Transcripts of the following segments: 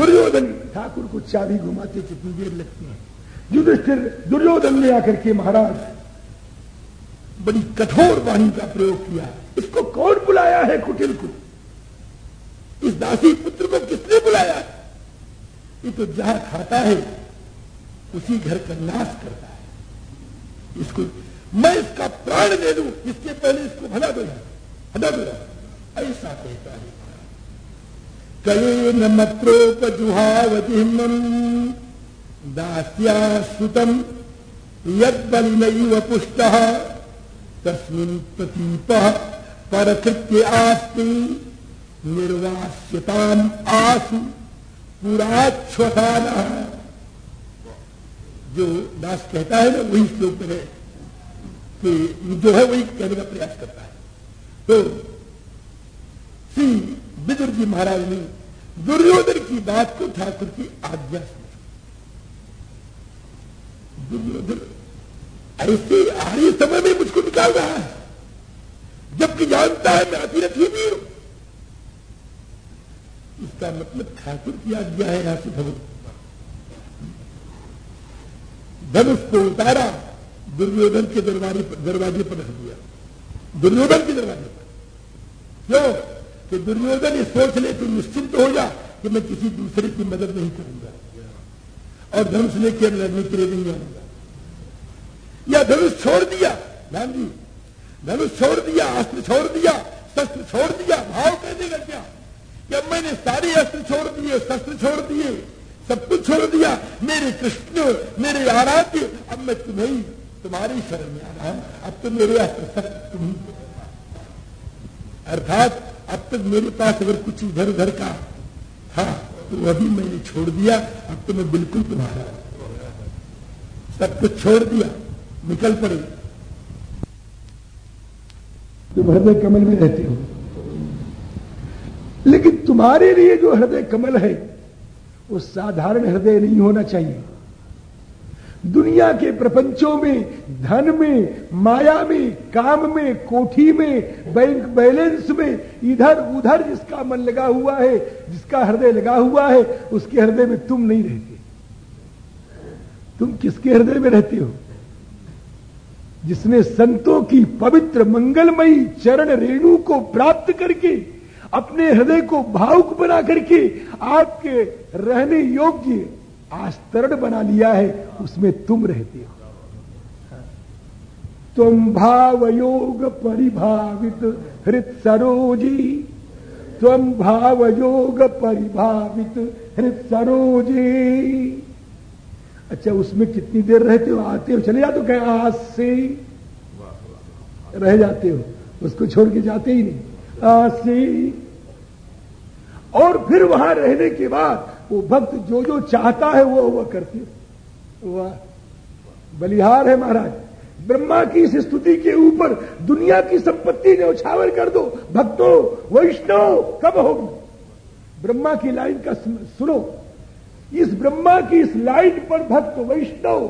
दुर्योधन ठाकुर को चाबी घुमाते कितनी देर लगती है। युधिष्ठिर दुर्योधन ने आकर के महाराज, बड़ी कठोर वाणी का प्रयोग किया। इसको कौन बुलाया है कुटिल को? इस दासी पुत्र को किसने बुलाया? ये तो जहाँ खाता है, उसी घर का नाश करता है। इसको मैं इसका प्राण दे दू, इसके पहले इसको हटा दो। हटा दो। ऐसा कहता है कये न मत्रोपजुहावतिम दास्या सुतम यदलिनैव पुष्ट तस्मिन् प्रतीप परकृत्य आस्ति निर्वास्यताम आसु पुराच्छ्वसान जो दास कहता है ना, वही श्लोक में कि जो है वही कहने का प्रयास करता है। तो श्री विदुर जी महाराज ने दुर्योधन की बात को ठाकुर की आज्ञा से दुर्योधन, ऐसे आर्य समय में मुझको निकाल रहा है। जबकि जानता है मैं अतिरथ भी हूँ। इसका मतलब ठाकुर की आज्ञा है यहाँ से धनुष धनुष को उतारा, दुर्योधन के दरवाजे पर रख दिया। दुर्योधन के दरवाजे पर। क्यों? कि दुर्योधन ये सोच ले तो निश्चिंत हो जा कि मैं किसी दूसरे की मदद नहीं करूँगा। और धनुष लेकर लड़ने के लिए नहीं जाऊँगा या धनुष छोड़ दिया ध्यान जी, धनुष छोड़ दिया, अस्त्र छोड़ दिया, शस्त्र छोड़ दिया, भाव कहने का क्या कि मैंने सारे अस्त्र छोड़ दिए, शस्त्र छोड़ दिए, सब कुछ छोड़ दिया। मेरे कृष्ण, मेरे आराध्य, अब मैं तुम्हें, तुम्हारी शरण में आ रहा हूँ। अब तो मेरे अस्त्र शस्त्र तुम अर्थात अब तक मेरे पास अगर कुछ उधर उधर का था तो अभी मैंने छोड़ दिया। अब तो मैं बिल्कुल तुम्हारा। सब कुछ छोड़ दिया। निकल पड़े। तुम हृदय कमल में रहते हो। लेकिन तुम्हारे लिए जो हृदय कमल है, वो साधारण हृदय नहीं होना चाहिए। दुनिया के प्रपंचों में, धन में, माया में, काम में, कोठी में बैंक बैलेंस में इधर उधर जिसका मन लगा हुआ है, जिसका हृदय लगा हुआ है, उसके हृदय में तुम नहीं रहते। तुम किसके हृदय में रहते हो? जिसने संतों की पवित्र मंगलमयी चरण रेणु को प्राप्त करके, अपने हृदय को भावुक बना करके आपके रहने योग्य आस्तरण बना लिया है, उसमें तुम रहते हो। तुम भाव योग परिभावित, हृत सरोजी। तुम भाव योग परिभावित, हृत सरोजी। अच्छा उसमें कितनी देर रहते हो? आते हो? चले जाते हो कहे आज से रह जाते हो? उसको छोड़ के जाते ही नहीं। आज से। और फिर वहाँ रहने के बाद वो भक्त जो जो चाहता है वो वो करते वाह। बलिहार है महाराज। ब्रह्मा की इस स्तुति के ऊपर दुनिया की संपत्ति ने उछावर कर दो। भक्तों, वैष्णव, कब होगी? ब्रह्मा की लाइन का सुनो इस ब्रह्मा की इस लाइन पर भक्त, वैष्णव,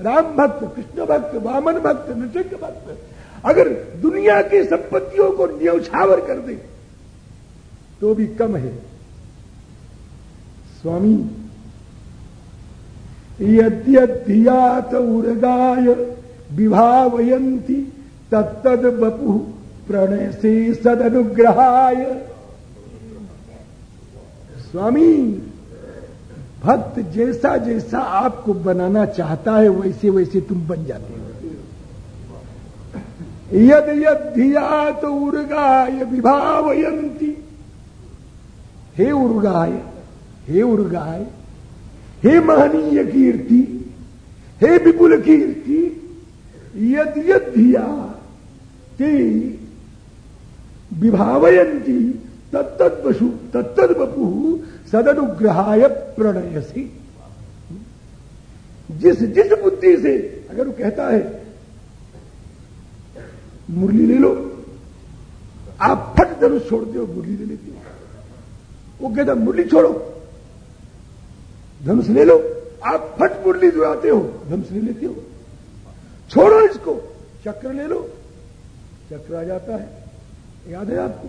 राम भक्त, कृष्ण भक्त, वामन भक्त, नृसिंह भक्त, अगर दुनिया की संपत्तियों को न्यौछावर कर दे तो भी कम है। स्वामी। यद्यधियात उर्गाय विभावयंती तत्तद बपु प्रणय से सदनुग्रहाय। स्वामी, भक्त जैसा जैसा आपको बनाना चाहता है, वैसे वैसे तुम बन जाते हो। यद यद धियात उर्गाय विभावयंती हे उर्गाय हे उर्गाय हे महनीय कीर्ति, हे विपुल कीर्ति, यद यद धिया ते विभावयंती तत्तद पशु तत्तद बपु सदनुग्रहाय प्रणयसी। जिस जिस बुद्धि से अगर वो कहता है, मुरली ले लो, आप फट धनुष छोड़ दो मुरली ले लेते हो। वो कहता मुरली छोड़ो। धनुष ले लो। आप फट मुरली जो आते हो धनुष ले लेते हो। छोड़ो इसको, चक्र ले लो। चक्र आ जाता है। याद है आपको?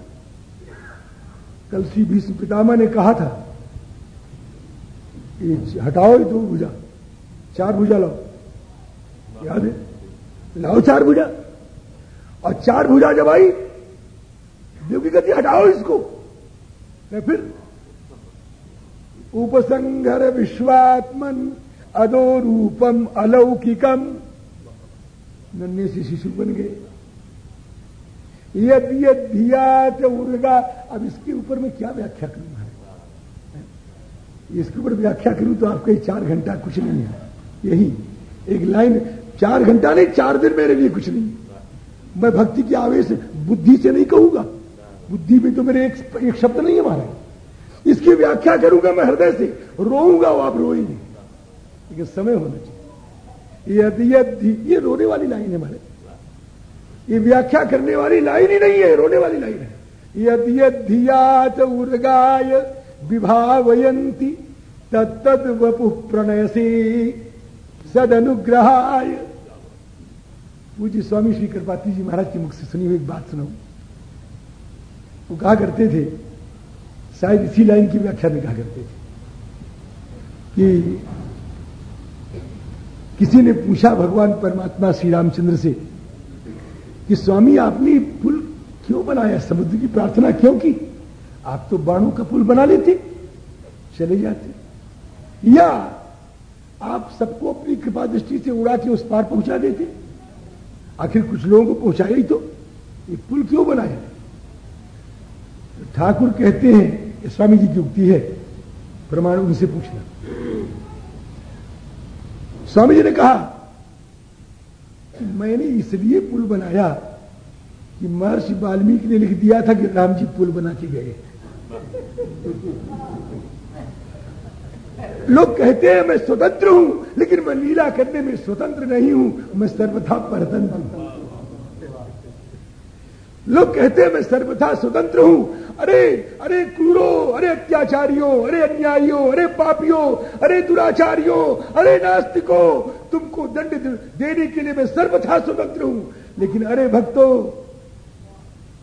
कल श्री भीष्म पितामह ने कहा था, कि हटाओ ये दो भुजा, चार भुजा लाओ। याद है? लाओ चार भुजा। और चार भुजा जब आई देवकी कहती हटाओ इसको। फिर उपसंहर विश्वात्मन अदो रूपम अलौकिकम। नन्हे से शिशु बन गए। यद यद धिया उर्गा। अब इसके ऊपर मैं क्या व्याख्या करूँ? इसके ऊपर व्याख्या करूँ तो आपका चार घंटा कुछ नहीं है। यही। एक लाइन चार घंटा नहीं चार दिन मेरे लिए कुछ नहीं। मैं भक्ति के आवेश बुद्धि से नहीं कहूँगा। बुद्धि में तो मेरे एक, एक शब्द नहीं है हमारा इसकी व्याख्या करूँगा मैं हृदय से। रोऊँगा वो आप रोएँगे लेकिन समय होना चाहिए। यदि यदि, ये रोने वाली लाइन है हमारे। ये व्याख्या करने वाली लाइन ही नहीं है, रोने वाली लाइन है। यदि यदियात उर्गाय विभावयंती तत्द वपु प्रणय से सद अनुग्रहाय पूज्य स्वामी श्री कृपाती जी महाराज के मुख से सुनी हुई एक बात सुनाऊ। वो कहा करते थे शायद इसी लाइन की व्याख्या में कहा करते थे। कि किसी ने पूछा भगवान परमात्मा श्री रामचंद्र से कि स्वामी आपने पुल क्यों बनाया? समुद्र की प्रार्थना क्यों की? आप तो बाणों का पुल बना लेते, चले जाते। या आप सबको अपनी कृपा दृष्टि से उड़ा के उस पार पहुँचा देते। आखिर कुछ लोगों को पहुँचाया ही तो। ये पुल क्यों बनाया? तो ठाकुर कहते हैं स्वामी जी की उक्ति है प्रमाण उनसे पूछना। स्वामी जी ने कहा कि मैंने इसलिए पुल बनाया कि महर्षि वाल्मीकि ने लिख दिया था कि राम जी पुल बना के गए लोग कहते हैं, मैं स्वतंत्र हूँ, लेकिन मैं लीला करने में स्वतंत्र नहीं हूँ, मैं सर्वथा परतंत्र हूँ। लोग कहते हैं, मैं सर्वथा स्वतंत्र हूँ। अरे अरे क्रूरो, अरे अत्याचारियों, अरे अन्यायियों, अरे पापियों, अरे दुराचारियों, अरे नास्तिकों, तुमको दंड देने के लिए मैं सर्वथा स्वतंत्र हूँ। लेकिन अरे भक्तों,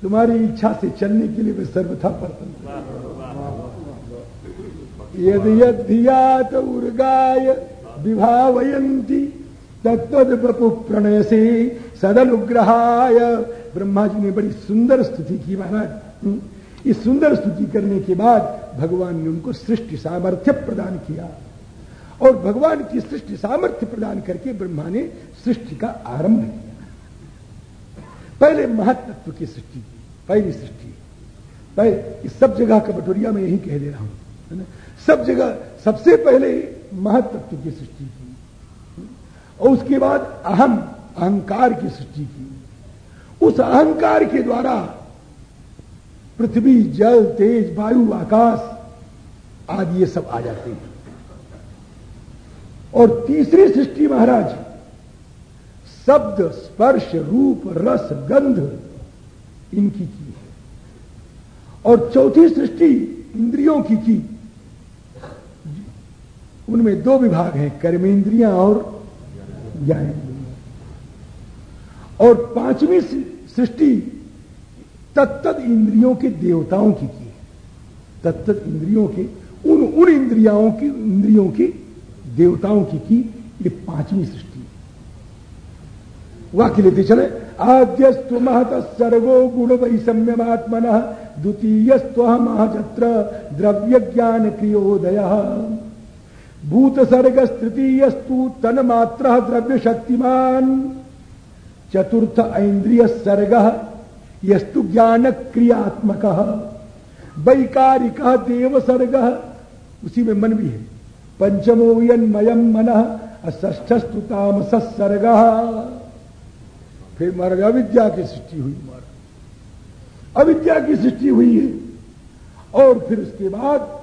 तुम्हारी इच्छा से चलने के लिए मैं सर्वथा परतंत्र यद यदियात उर्गाय विभावयंती तत्द बपु प्रणय से सदनुग्रहाय ब्रह्मा जी ने बड़ी सुंदर स्तुति की महाराज। हम्म, इस सुंदर स्तुति करने के बाद भगवान ने उनको सृष्टि सामर्थ्य प्रदान किया। और भगवान की सृष्टि सामर्थ्य प्रदान करके ब्रह्मा ने सृष्टि का आरंभ किया। पहले महत्व की सृष्टि की पहली सृष्टि। सब जगह का बटोरिया मैं यही कह दे रहा हूँ सब जगह सबसे पहले महत्व की सृष्टि की। और उसके बाद अहम अहंकार की सृष्टि की। उस अहंकार के द्वारा पृथ्वी, जल, तेज, वायु, आकाश आदि ये सब आ जाते हैं। और तीसरी सृष्टि महाराज, शब्द, स्पर्श, रूप, रस, गंध इनकी की है। और चौथी सृष्टि इंद्रियों की की। उनमें दो विभाग हैं, कर्मेंद्रियाँ और ज्ञानेन्द्रिया और पांचवी सृष्टि तत्त इंद्रियों के देवताओं की की तत्त इंद्रियों के, उन उन इंद्रियाओं की, इंद्रियों की देवताओं की की ये पांचवी सृष्टि वाक्य लेते चले, आद्यस्तु महत सर्वो गुण वैषम्यमात्मन द्वितीयस्व महजत्र द्रव्य ज्ञान क्रियोदय। भूत सर्ग तृतीय तृतीयस्तु तन मात्र द्रव्य शक्तिमान चतुर्थ ऐन्द्रिय सर्ग, यस्तु ज्ञान क्रियात्मक वैकारिक देव सर्ग। उसी में मन भी है। पंचमो यन्मयम मन ष्ठस्तु तामस सर्ग। फिर महाराज, अविद्या की सृष्टि हुई महाराज। अविद्या की सृष्टि हुई है। और फिर उसके बाद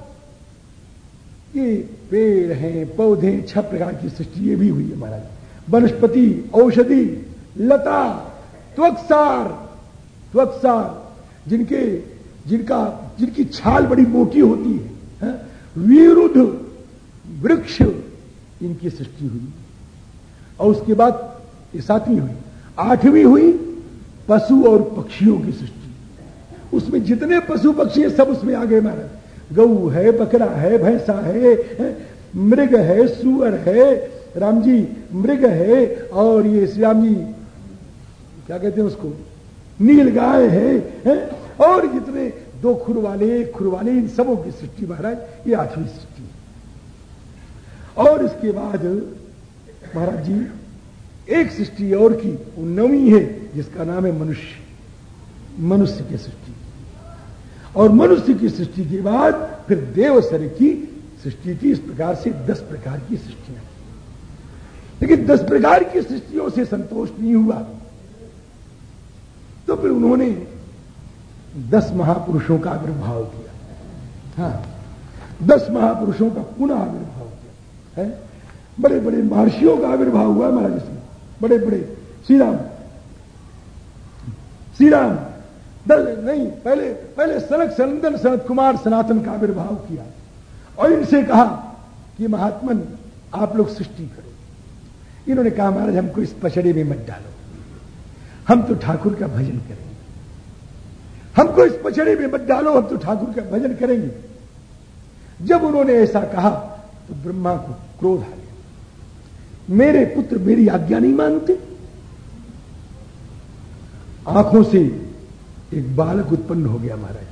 ये पेड़ हैं, पौधे, छह प्रकार की सृष्टि, ये भी हुई है महाराज। वनस्पति, औषधि लता त्वक्सार त्वक्सार जिनके जिनका जिनकी छाल बड़ी मोटी होती है, है? विरुद्ध वृक्ष इनकी सृष्टि हुई। और उसके बाद सातवीं हुई आठवीं हुई पशु और पक्षियों की सृष्टि। उसमें जितने पशु पक्षी है सब उसमें आ गए महाराज गऊ है बकरा है भैंसा है, है? मृग है सुअर है। राम जी मृग है और ये श्री राम जी क्या कहते हैं उसको? नील गाय है, है? और जितने दो खुर वाले एक खुर वाले इन सबों की सृष्टि महाराज ये आठवीं सृष्टि और इसके बाद महाराज जी एक सृष्टि और की नवी है जिसका नाम है मनुष्य। मनुष्य की सृष्टि। और मनुष्य की सृष्टि के बाद फिर देवसर की सृष्टि की इस प्रकार से दस प्रकार की सृष्टियाँ। लेकिन दस प्रकार की सृष्टियों से संतोष नहीं हुआ। तो फिर उन्होंने दस महापुरुषों का आविर्भाव किया। हाँ दस महापुरुषों का पुनः आविर्भाव किया, है? बड़े बड़े महर्षियों का आविर्भाव हुआ महाराज इसमें। बड़े बड़े श्री राम श्री राम नहीं, पहले पहले सनक सनंदन सनत कुमार, सनातन का आविर्भाव किया। और इनसे कहा कि महात्मन, आप लोग सृष्टि करो। इन्होंने कहा, महाराज, हमको इस पचड़े में मत डालो। हम तो ठाकुर का भजन करेंगे। हमको इस पचड़े में मत डालो हम तो ठाकुर का भजन करेंगे। जब उन्होंने ऐसा कहा तो ब्रह्मा को क्रोध आ गया। मेरे पुत्र मेरी आज्ञा नहीं मानते। आँखों से एक बालक उत्पन्न हो गया महाराज।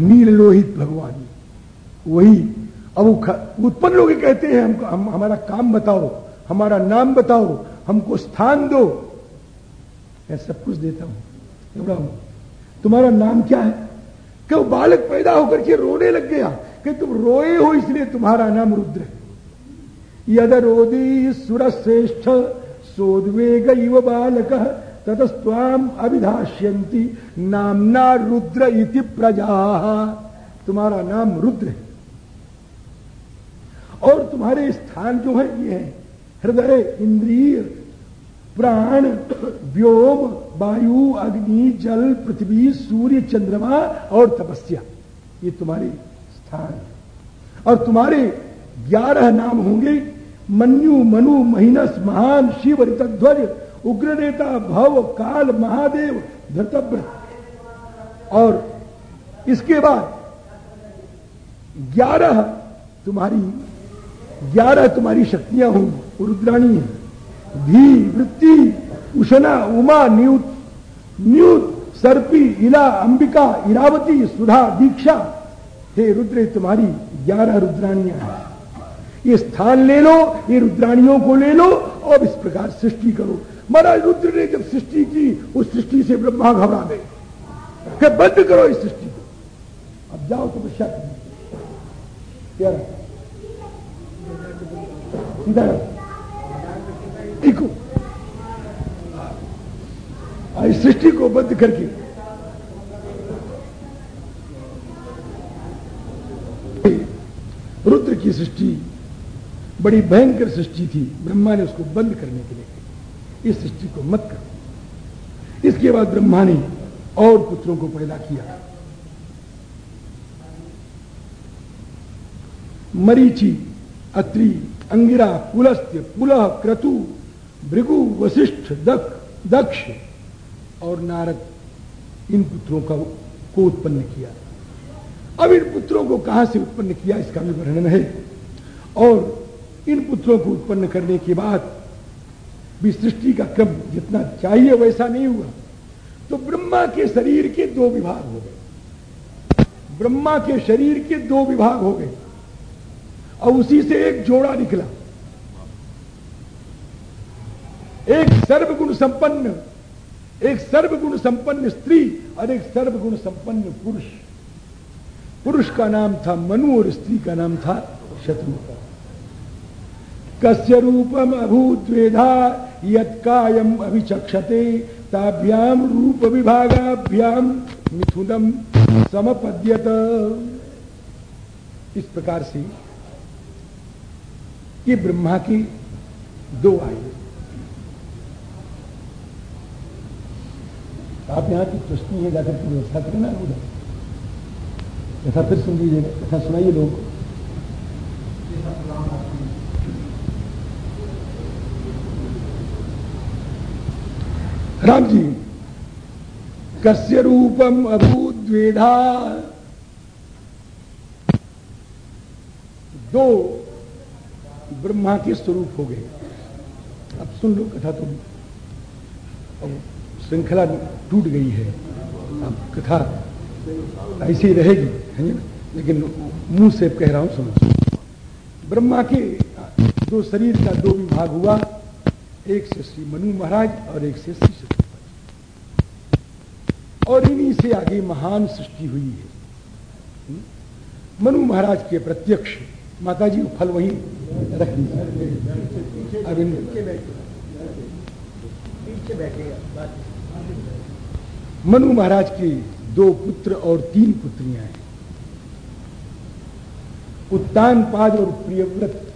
नील लोहित भगवान वही अब उत्पन्न लोग कहते हैं हमको हम, हमारा काम बताओ हमारा नाम बताओ हमको स्थान दो। मैं सब कुछ देता हूँ। तुम्हारा नाम क्या है? कि बालक पैदा होकर के रोने लग गया? कि तुम रोए हो इसलिए तुम्हारा नाम रुद्र है। यद रोदी सुर श्रेष्ठ सोदवेग इव बालक ततस्वाम अभिधाष्यंती नामना रुद्र इति प्रजा। तुम्हारा नाम रुद्र है। और तुम्हारे स्थान जो है, ये है हृदय, इंद्रिय प्राण, व्योम, वायु, अग्नि, जल, पृथ्वी, सूर्य, चंद्रमा और तपस्या। ये तुम्हारे स्थान और तुम्हारे ग्यारह नाम होंगे। मन्यु, मनु, महिनस, महान, शिव, ऋतध्वज, उग्रनेता, भव, काल, महादेव धृतव्र और इसके बाद ग्यारह तुम्हारी ग्यारह तुम्हारी शक्तियाँ होंगी। रुद्राणी है। धी वृत्ति, उषना, उमा, न्यूत न्यूत, सर्पी, इला, अंबिका, इरावती, सुधा, दीक्षा। हे रुद्र, तुम्हारी ग्यारह रुद्राणियाँ हैं। ये स्थान ले लो, ये रुद्राणियों को ले लो, और इस प्रकार सृष्टि करो। महाराज रुद्र ने जब सृष्टि की, उस सृष्टि से ब्रह्मा घबरा गए। कि बंद करो इस सृष्टि को। अब जाओ तो क्या? क्या सीधा देखो इस सृष्टि को बंद करके। रुद्र की सृष्टि बड़ी भयंकर सृष्टि थी। ब्रह्मा ने उसको बंद करने के लिए इस सृष्टि को मत करो। इसके बाद ब्रह्मा ने और पुत्रों को पैदा किया। मरीची, अत्रि, अंगिरा, पुलस्त्य पुलह क्रतु भृगु वशिष्ठ दक्ष दक्ष और नारद, इन पुत्रों का को उत्पन्न किया। अब इन पुत्रों को कहाँ से उत्पन्न किया, इसका भी वर्णन है। और इन पुत्रों को उत्पन्न करने के बाद भी सृष्टि का क्रम जितना चाहिए वैसा नहीं हुआ। तो ब्रह्मा के शरीर के दो विभाग हो गए। ब्रह्मा के शरीर के दो विभाग हो गए। और उसी से एक जोड़ा निकला। एक सर्वगुण संपन्न, एक सर्वगुण संपन्न स्त्री और एक सर्वगुण संपन्न पुरुष। पुरुष का नाम था मनु और स्त्री का नाम था शत्रु। कस्य रूपम अभूद्वेधा यम अभिचक्षते, ताभ्याम रूप विभागाभ्याम मिथुनम समपद्यत। इस प्रकार से ये ब्रह्मा की दो आयु। आप यहाँ की प्रश्न है जाकर की व्यवस्था करें ना उधर। कथा फिर सुन लीजिएगा कथा सुनाइए लोग। राम जी, कस्य रूपम अभूत द्वेधा दो ब्रह्मा के स्वरूप हो गए। अब सुन लो, कथा तुम अब श्रृंखला टूट गई है। अब कथा ऐसी रहेगी, है ना? लेकिन मुँह से कह रहा हूँ, सुनो। ब्रह्मा के दो शरीर का दो विभाग हुआ, एक से श्री मनु महाराज और एक से श्री शत्रु और इन्हीं से आगे महान सृष्टि हुई है? मनु महाराज के प्रत्यक्ष माता जी फल वही रख अब इन मनु महाराज के दो पुत्र और तीन पुत्रियाँ हैं। उत्तान पाद और प्रियव्रत,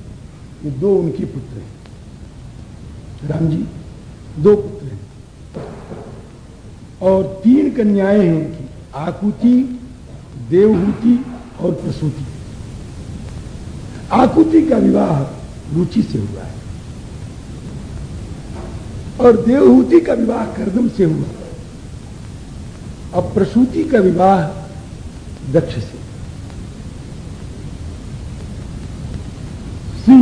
ये दो उनके पुत्र हैं। राम जी, दो पुत्र हैं। और तीन कन्याएँ हैं उनकी, आकुति, देवहूति और प्रसूति। आकुति का विवाह रुचि से हुआ है। और देवहूति का विवाह करदम से हुआ। अब प्रसूति का विवाह दक्ष से। श्री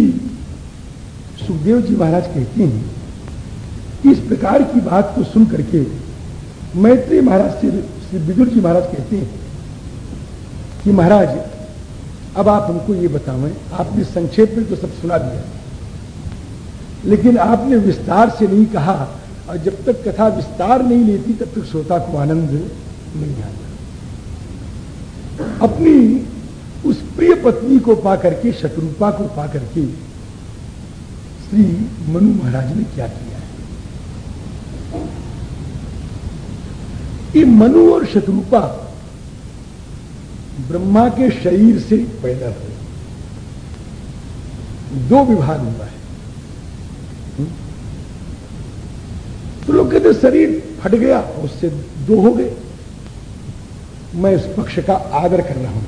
सुखदेव जी महाराज कहते हैं कि इस प्रकार की बात को सुन करके मैत्री महाराज से श्री विदुर जी महाराज कहते हैं कि महाराज, अब आप हमको ये बतावें आपने संक्षेप में तो सब सुना दिया। लेकिन आपने विस्तार से नहीं कहा, और जब तक कथा विस्तार नहीं लेती, तब तक श्रोता को आनंद नहीं आता। अपनी उस प्रिय पत्नी को पा करके, शत्रुपा को पा करके, श्री मनु महाराज ने क्या किया है? ये मनु और शत्रुपा ब्रह्मा के शरीर से पैदा हुए। दो विभाग हुआ है। तो लोग कहते, शरीर फट गया, उससे दो हो गए। मैं उस पक्ष का आदर कर रहा हूँ।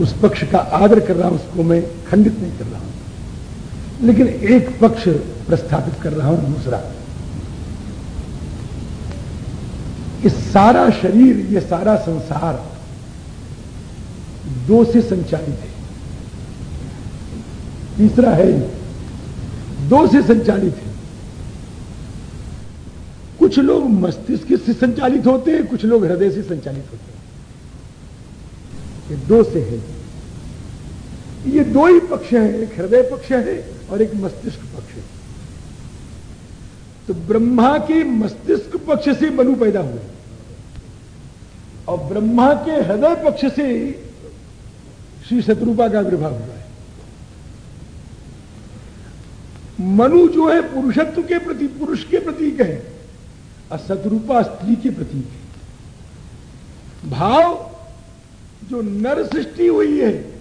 उस पक्ष का आदर कर रहा हूँ, उसको मैं खंडित नहीं कर रहा हूँ। लेकिन एक पक्ष प्रस्थापित कर रहा हूँ, दूसरा। इस सारा शरीर, ये सारा संसार दो से संचालित है। तीसरा है, दो से संचालित है। कुछ लोग मस्तिष्क से संचालित होते हैं, कुछ लोग हृदय से संचालित होते हैं। ये दो से है। ये दो ही पक्ष हैं, एक हृदय पक्ष है और एक मस्तिष्क पक्ष है। तो ब्रह्मा के मस्तिष्क पक्ष से मनु पैदा हुए। और ब्रह्मा के हृदय पक्ष से श्री शत्रुपा का आविर्भाव हुआ है। मनु जो है, पुरुषत्व के प्रति, पुरुष के प्रतीक है। और शत्रुपा स्त्री के प्रतीक है। भाव जो नर सृष्टि हुई है,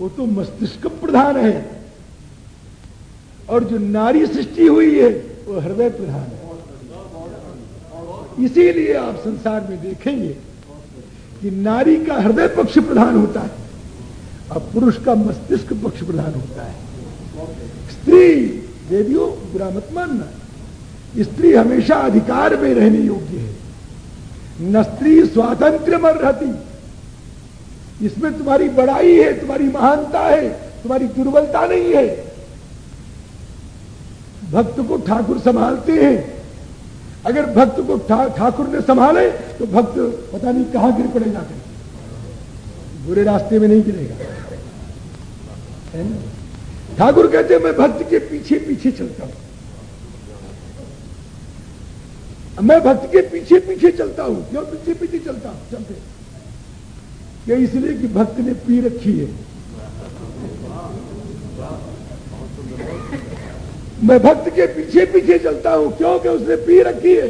वो तो मस्तिष्क प्रधान है। और जो नारी सृष्टि हुई है, वो हृदय प्रधान है। इसीलिए आप संसार में देखेंगे कि नारी का हृदय पक्ष प्रधान होता है और पुरुष का मस्तिष्क पक्ष प्रधान होता है। स्त्री, देवियों, बुरा मत मानना। स्त्री हमेशा अधिकार में रहने योग्य है। न स्त्री स्वातंत्र मर रहती। इसमें तुम्हारी बड़ाई है, तुम्हारी महानता है, तुम्हारी दुर्बलता नहीं है। भक्त को ठाकुर संभालते हैं। अगर भक्त को ठाकुर ने संभाले तो भक्त पता नहीं कहाँ गिर पड़े जाकर बुरे रास्ते में नहीं गिरेगा। ठाकुर कहते मैं भक्त के पीछे पीछे चलता हूँ। मैं भक्त के पीछे पीछे चलता हूँ। क्यों पीछे पीछे चलता हूँ? चलते। क्या इसलिए कि भक्त ने पी रखी है। मैं भक्त के पीछे पीछे चलता हूँ क्यों क्योंकि उसने पी रखी है।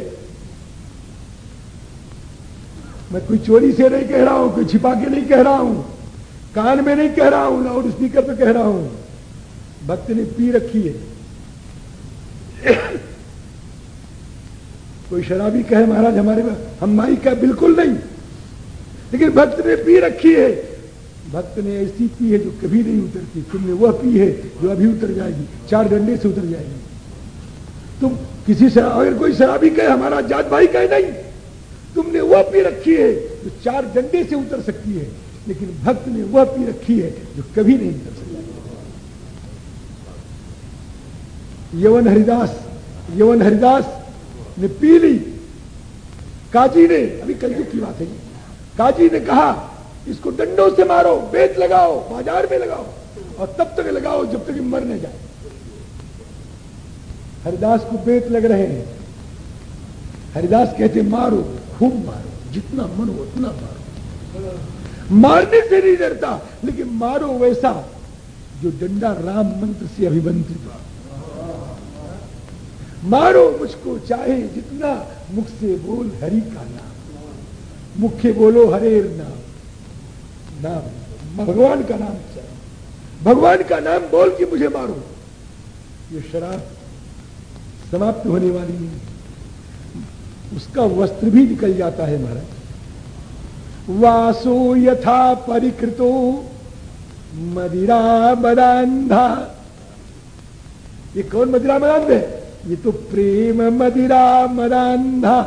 मैं कोई चोरी से नहीं कह रहा हूँ, कोई छिपा के नहीं कह रहा हूँ, कान में नहीं कह रहा हूँ लाउड स्पीकर पे कह रहा हूँ। भक्त ने पी रखी है। कोई शराबी कहे, महाराज, हमारे हम माई का बिल्कुल नहीं। लेकिन भक्त ने पी रखी है। भक्त ने ऐसी पी है जो कभी नहीं उतरती। तुमने वह पी है जो अभी उतर जाएगी, चार डंडे से उतर जाएगी। तुम किसी से, अगर कोई शराबी कहे, हमारा जात भाई कहे नहीं। तुमने वह पी रखी है जो चार डंडे से उतर सकती है। लेकिन भक्त ने वह पी रखी है जो कभी नहीं उतर सकता। यवन हरिदास यवन हरिदास ने पी ली। काजी ने, अभी कलयुग की बात है काजी ने कहा, इसको डंडों से मारो बेच लगाओ, बाज़ार में लगाओ, और तब तक लगाओ जब तक मर न जाए। हरिदास को बेत लग रहे हैं। हरिदास कहते, मारो खूब मारो, जितना मन हो उतना मारो। मारने से नहीं डरता, लेकिन मारो वैसा जो डंडा राम मंत्र से अभिबंधित मारो मुझको, चाहे जितना मुख से बोल हरि का नाम। मुख्य बोलो हरेर नाम। नाम, भगवान का नाम चाहे। भगवान का नाम बोल के मुझे मारो। ये शराब समाप्त होने वाली है उसका वस्त्र भी निकल जाता है महाराज। वासो यथा परिकृतो मदिरा मदांधा ये कौन मदिरा मदांध है? ये तो प्रेम मदिरा मरांधा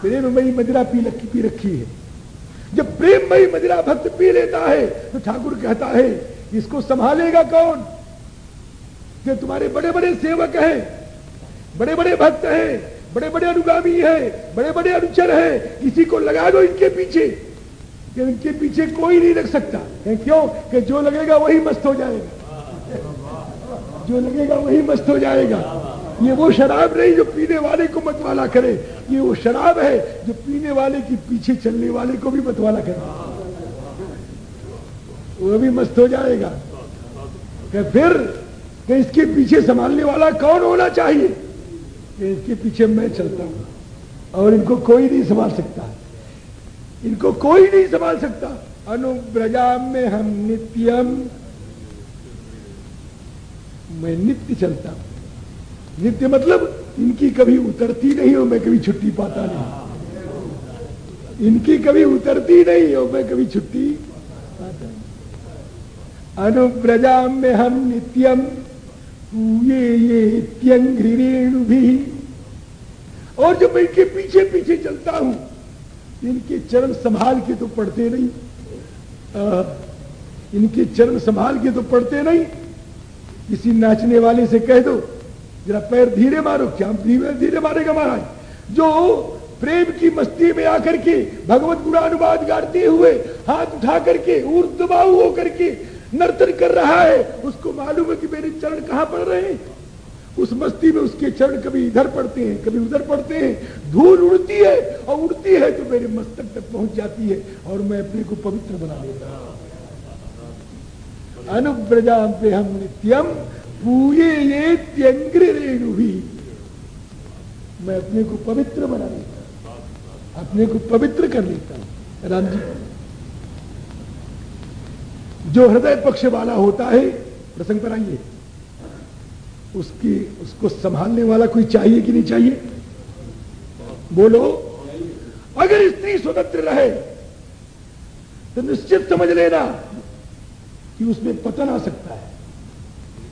प्रेम मई मदिरा पी रखी पी रखी है। जब प्रेममयी मदिरा भक्त पी लेता है तो ठाकुर कहता है, इसको संभालेगा कौन? जो तुम्हारे बड़े बड़े सेवक हैं बड़े बड़े भक्त हैं बड़े बड़े अनुगामी हैं बड़े बड़े अनुचर हैं किसी को लगा दो इनके पीछे। इनके पीछे कोई नहीं रख सकता। क्यों? कि जो लगेगा वही मस्त हो जाएगा। जो लगेगा वही मस्त हो जाएगा। ये वो शराब नहीं जो पीने वाले को मतवाला करे। ये वो शराब है जो पीने वाले के पीछे चलने वाले को भी मतवाला करे। वो भी मस्त हो जाएगा। कि फिर कि इसके पीछे संभालने वाला कौन होना चाहिए? कि इसके पीछे मैं चलता हूँ। और इनको कोई नहीं संभाल सकता। इनको कोई नहीं संभाल सकता। अनुब्रजा में हम नित्यम। मैं नित्य चलता हूँ। नित्य मतलब इनकी कभी उतरती नहीं हो मैं कभी छुट्टी पाता नहीं। इनकी कभी उतरती नहीं हो मैं कभी छुट्टी पाता नहीं। अनुब्रजा में हम नित्यम ये ये त्यंग्रेणु भी। और जब मैं इनके पीछे पीछे चलता हूँ इनके चरण संभाल के तो पढ़ते नहीं। आ, इनके चरण संभाल के तो पढ़ते नहीं। किसी नाचने वाले से कह दो, जरा पैर धीरे मारो, क्या धीरे धीरे मारेगा महाराज? जो प्रेम की मस्ती में आकर के भगवत गुणानुवाद गाते हुए हाथ उठा करके ऊर्दबाऊ होकर के नर्तन कर रहा है, उसको मालूम है कि मेरे चरण कहाँ पड़ रहे हैं? उस मस्ती में उसके चरण कभी इधर पड़ते हैं, कभी उधर पड़ते हैं। धूल उड़ती है और उड़ती है तो मेरे मस्तक तक पहुँच जाती है और मैं अपने को पवित्र बना लेता अनुब्रजा हम नित्यम पूये रेणु भी मैं अपने को पवित्र बना लेता अपने को पवित्र कर लेता हूँ। राम जी, जो हृदय पक्ष वाला होता है, प्रसंग पर आइए। उसकी, उसको संभालने वाला कोई चाहिए कि नहीं चाहिए? बोलो, अगर स्त्री स्वतंत्र रहे तो निश्चित समझ लेना कि उसमें पतन आ सकता है।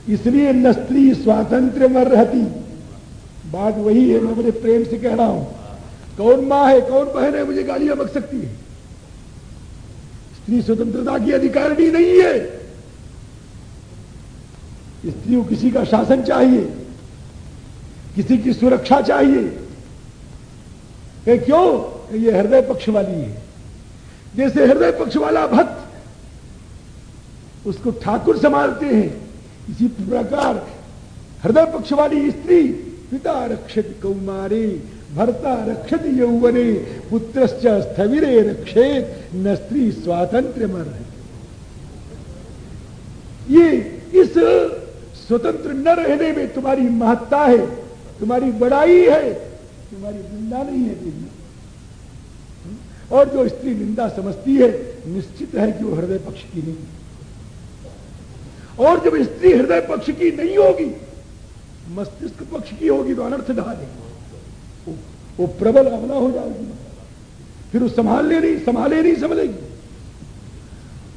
इसलिए न स्त्री स्वातंत्र मर रहती। बात वही है, मैं बड़े प्रेम से कह रहा हूँ। कौन माँ है, कौन बहन है, मुझे गालियाँ बक सकती है। स्त्री स्वतंत्रता की अधिकारिणी नहीं है। स्त्री को किसी का शासन चाहिए, किसी की सुरक्षा चाहिए। क्यों? ये हृदय पक्ष वाली है। जैसे हृदय पक्ष वाला भक्त उसको ठाकुर संभालते हैं। इसी प्रकार हृदय पक्ष वाली स्त्री, पिता रक्षित कौमारी, भरता रक्षत यौवने पुत्र स्थविरे रक्षेत, न स्त्री स्वातंत्र मर ये इस स्वतंत्र न रहने में तुम्हारी महत्ता है, तुम्हारी बड़ाई है, तुम्हारी निंदा नहीं है देवी। और जो स्त्री निंदा समझती है, निश्चित है कि वो हृदय पक्ष की नहीं। और जब स्त्री हृदय पक्ष की नहीं होगी, मस्तिष्क पक्ष की होगी तो अनर्थ ढालेगी। वो वो प्रबल अवला हो जाएगी। फिर वो संभालने नहीं, संभाले नहीं, संभलेगी।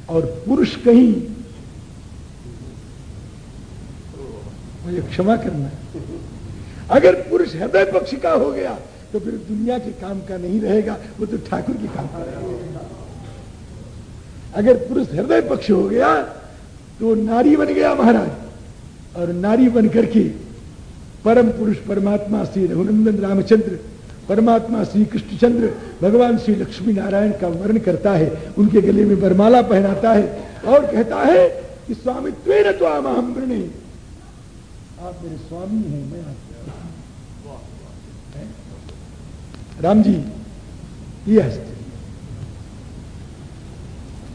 और पुरुष कहीं मुझे क्षमा करना अगर पुरुष हृदय पक्ष का हो गया तो फिर दुनिया के काम का नहीं रहेगा, वो तो ठाकुर के काम का रहेगा। अगर पुरुष हृदय पक्ष हो गया तो नारी बन गया महाराज, और नारी बन करके परम पुरुष परमात्मा श्री रघुनंदन रामचंद्र, परमात्मा श्री कृष्णचंद्र, भगवान श्री लक्ष्मी नारायण का वर्ण करता है, उनके गले में बरमाला पहनाता है और कहता है कि स्वामी त्वेन तो आम हम आप मेरे स्वामी हैं, मैं राम जी ये हस्ती।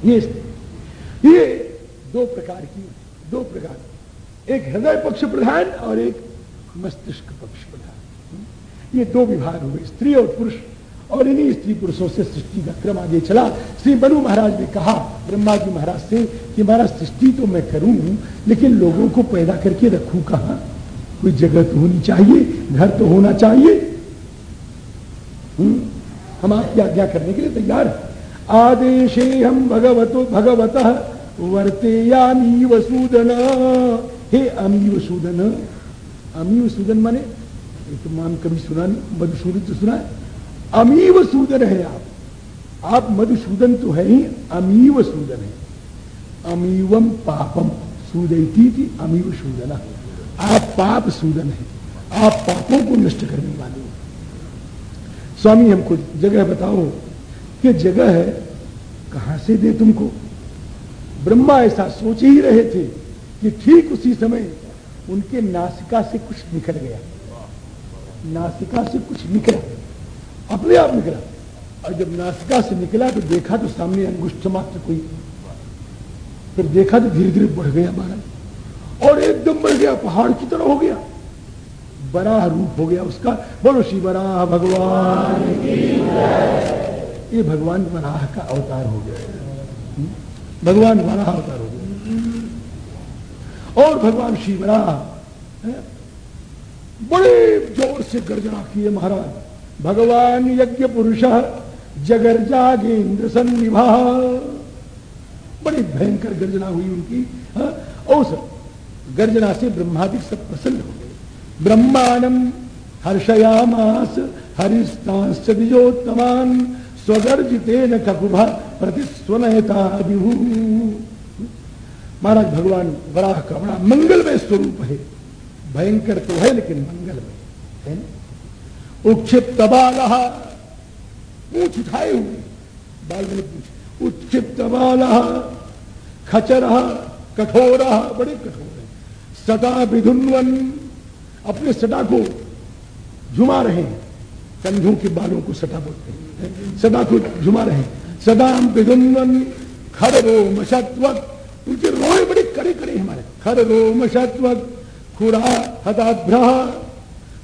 ये ये दो प्रकार की दो प्रकार एक हृदय पक्ष प्रधान और एक मस्तिष्क पक्ष प्रधान। ये दो विभाग हुए स्त्री और पुरुष। और इन्हीं स्त्री पुरुषों से सृष्टि का क्रम आगे चला। श्री बनु महाराज ने कहा ब्रह्मा जी महाराज से कि महाराज सृष्टि तो मैं करूँ लेकिन लोगों को पैदा करके रखूँ कहा? कोई जगह तो होनी चाहिए घर तो होना चाहिए। हम्म, हम आपकी आज्ञा करने के लिए तैयार है। आदेशे हम भगवतो भगवत वर्तेयामी वसूदन हे अमी वसूदन अमी वसूदन माने तो मान कभी सुना नहीं मधुसूदन तो सुना है अमीव सूदन है आप। आप मधुसूदन तो है ही, अमीव सूदन है। अमीवम पापम सूदयती थी, अमीव सूदन। आप पाप सूदन है। आप पापों को नष्ट करने वाले हो। स्वामी हमको जगह बताओ। कि जगह है, कहाँ से दे तुमको? ब्रह्मा ऐसा सोच ही रहे थे कि ठीक उसी समय उनके नासिका से कुछ निकल गया। नासिका से कुछ निकला। अपने आप निकला। और जब नासिका से निकला तो देखा तो सामने अंगुष्ठ मात्र कोई। फिर देखा तो धीरे धीरे बढ़ गया महाराज। और एकदम बढ़ गया, पहाड़ की तरह हो गया। बराह रूप हो गया उसका। बोलो, श्री बराह भगवान ये भगवान बराह का अवतार हो गया। हम्म? भगवान बराह अवतार हो गया और भगवान श्री बराह बड़े ज़ोर से गर्जना किए महाराज। भगवान यज्ञ पुरुष, जगर जागेन्द्र सन्निभा। बड़ी भयंकर गर्जना हुई उनकी और गर्जना से ब्रह्मादिक सब प्रसन्न हो गए। ब्रह्मांडम हर्षयामास हरिस्तांश द्विजोत्तमान स्वगर्जितेन ककुभा। प्रतिस्वनयता महाराज भगवान, बड़ा का बड़ा मंगलमय स्वरूप है। भयंकर तो है, लेकिन मंगलमय है। बाल, पूछ उठाए हुए। बाल मैंने पूछ उत्क्षिप्त बाल, खचर, कठोर, बड़े कठोर है। सदा विधुन्वन, अपने सटा को झुमा रहे हैं। कंधों के बालों को सटा बोलते हैं। सदा को झुमा रहे हैं। सदा विधुन्वन खर रो मशत्वत उनके रोए बड़े करे करे हमारे। खर रो मशत्वत खुरा हताभ्रा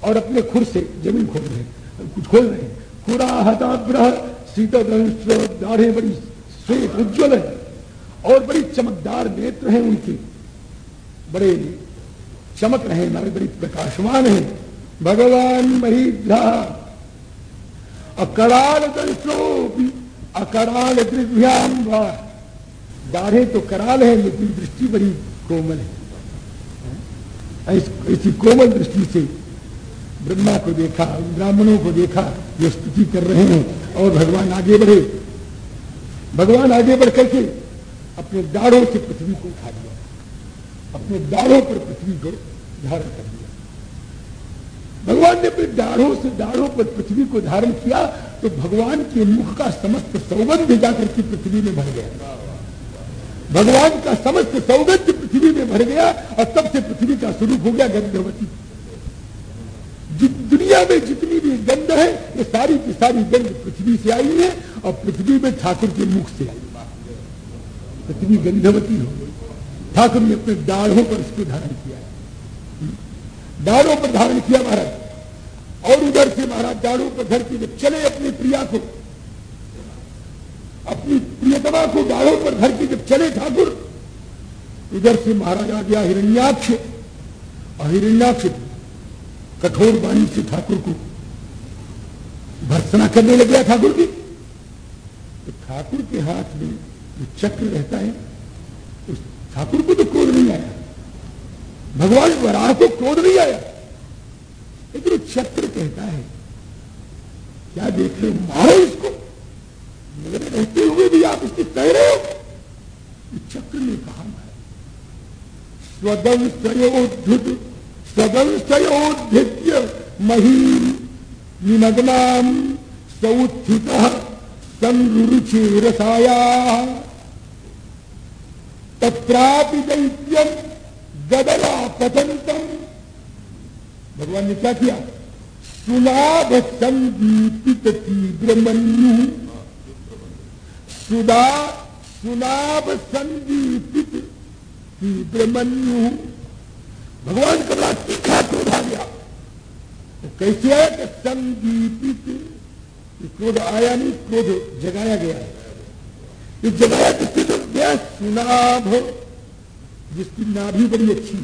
और अपने खुर से ज़मीन खोल रहे कुछ खोल रहे खुरा हताग्रह सीता दाढ़े बड़ी श्वेत उज्ज्वल है। और बड़ी चमकदार नेत्र हैं उनके। बड़े चमक रहे हैं बड़ी प्रकाशमान है। भगवान मरीद्रा अकराल दर्शो अकराल दाढ़े तो कराल है, लेकिन दृष्टि बड़ी कोमल है। ऐसी कोमल दृष्टि से ब्रह्मा को देखा, ब्राह्मणों को देखा, जो स्तुति कर रहे हैं, और भगवान आगे बढ़े। भगवान आगे बढ़ करके अपने दाढ़ों से पृथ्वी को उठा दिया अपने दाढ़ों पर पृथ्वी को धारण कर दिया भगवान ने अपने दाढ़ों से, दाढ़ों पर पृथ्वी को धारण किया तो भगवान के मुख का समस्त सौगंध जाकर के पृथ्वी में भर गया। भगवान का समस्त सौगंध पृथ्वी में भर गया और तब से पृथ्वी का स्वरूप हो गया गंधवती। दुनिया में जितनी भी गंध है, ये सारी की सारी गंध पृथ्वी से आई है और पृथ्वी में ठाकुर के मुख से आई। पृथ्वी गंधवती हो ठाकुर ने अपने दाढ़ों पर इसको धारण किया। दाढ़ों पर धारण किया महाराज। और उधर से महाराज दाढ़ों पर घर के जब चले अपनी प्रिया को, अपनी प्रियतमा को दाढ़ों पर धर के जब चले ठाकुर इधर से महाराज आ गया हिरण्याक्ष। और हिरण्याक्ष कठोर वाणी से ठाकुर को भर्सना करने लग गया ठाकुर की तो ठाकुर के हाथ में जो चक्र रहता है, उस ठाकुर को तो क्रोध नहीं आया। भगवान वराह को क्रोध नहीं आया। लेकिन चक्र कहता है, क्या देखने मारो इसको। मेरे रहते हुए भी आप इसके कह रहे हो? चक्र ने कहा मारे स्वदं सयोधित स्वदं सयोधित मही निमग्नाम सौत्थित संरुचि रसाया तत्रापि दैत्यम गदला पतंतम भगवान ने क्या किया? सुलाभ संदीपित तीव्र मनु सुदा सुलाभ संदीपित तीव्र मनु भगवान का बड़ा तीखा क्रोध आ गया तो कैसे है कि संदीपित क्रोध आया नहीं क्रोध जगाया गया ये जगाया किसकी तो गया सुनाभ जिसकी नाभि बड़ी अच्छी